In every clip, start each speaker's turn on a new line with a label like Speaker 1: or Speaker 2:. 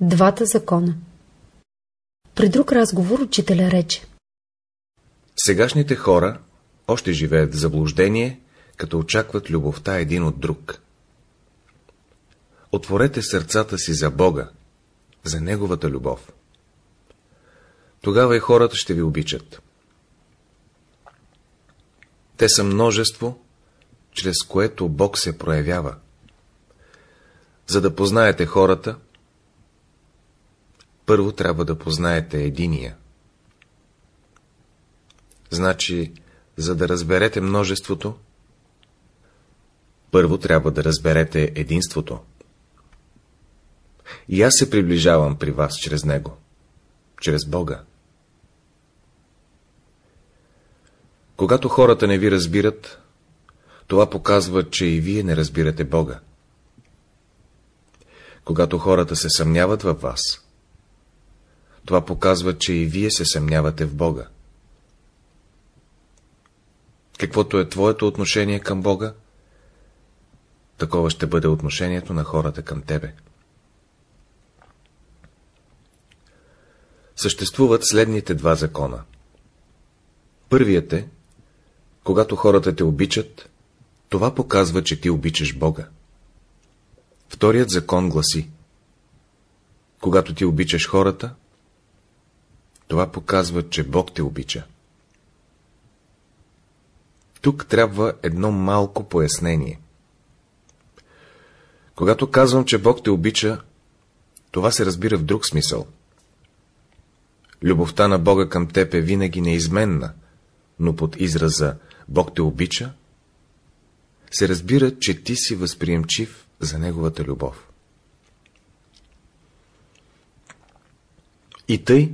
Speaker 1: Двата закона При друг разговор учителя рече.
Speaker 2: Сегашните хора още живеят в заблуждение, като очакват любовта един от друг. Отворете сърцата си за Бога, за Неговата любов. Тогава и хората ще ви обичат. Те са множество, чрез което Бог се проявява. За да познаете хората, първо трябва да познаете единия. Значи, за да разберете множеството, първо трябва да разберете единството. И аз се приближавам при вас чрез него, чрез Бога. Когато хората не ви разбират, това показва, че и вие не разбирате Бога. Когато хората се съмняват във вас, това показва, че и вие се съмнявате в Бога. Каквото е твоето отношение към Бога, такова ще бъде отношението на хората към тебе. Съществуват следните два закона. Първият е, когато хората те обичат, това показва, че ти обичаш Бога. Вторият закон гласи, когато ти обичаш хората, това показва, че Бог те обича. Тук трябва едно малко пояснение. Когато казвам, че Бог те обича, това се разбира в друг смисъл. Любовта на Бога към теб е винаги неизменна, но под израза Бог те обича, се разбира, че ти си възприемчив за Неговата любов. И тъй,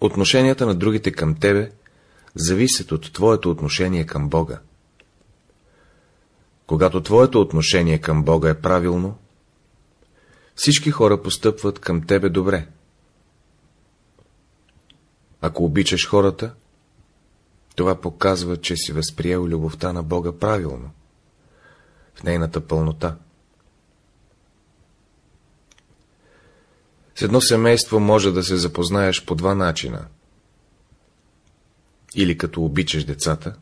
Speaker 2: отношенията на другите към тебе зависят от твоето отношение към Бога. Когато твоето отношение към Бога е правилно, всички хора постъпват към тебе добре. Ако обичаш хората, това показва, че си възприел любовта на Бога правилно, в нейната пълнота. С едно семейство може да се запознаеш по два начина. Или като обичаш децата,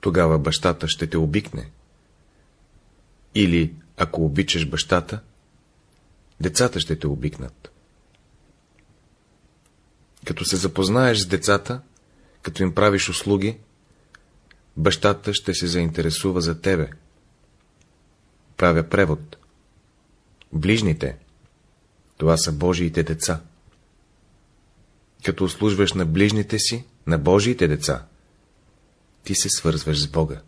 Speaker 2: тогава бащата ще те обикне. Или, ако обичаш бащата, децата ще те обикнат. Като се запознаеш с децата, като им правиш услуги, бащата ще се заинтересува за тебе. Правя превод. Ближните, това са Божиите деца. Като услужваш на ближните си, на Божиите деца, ти се свързваш с Бога.